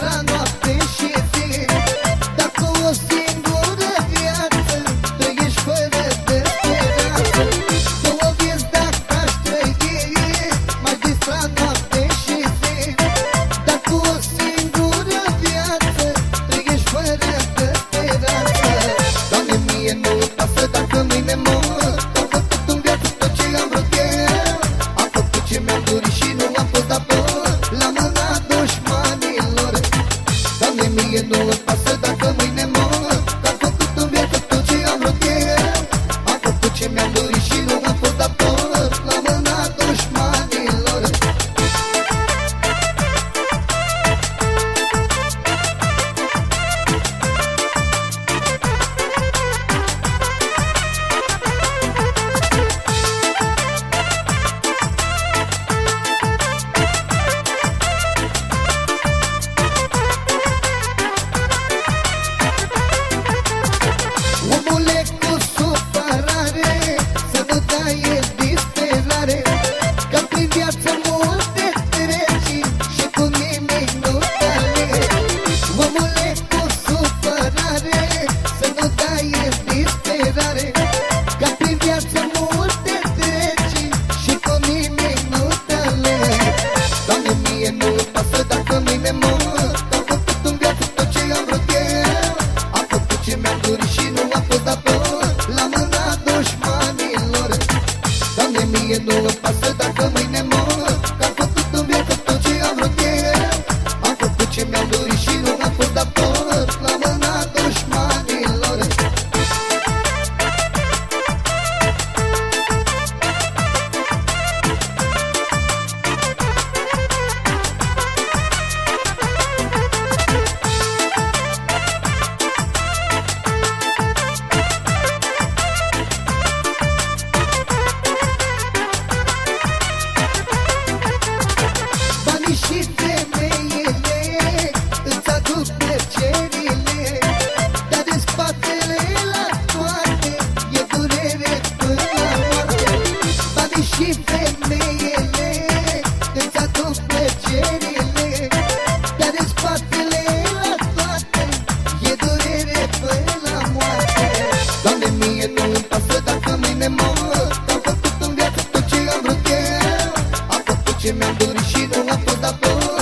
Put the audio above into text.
pra nós encher. millet olup asırdan kılmaz vrut eu Am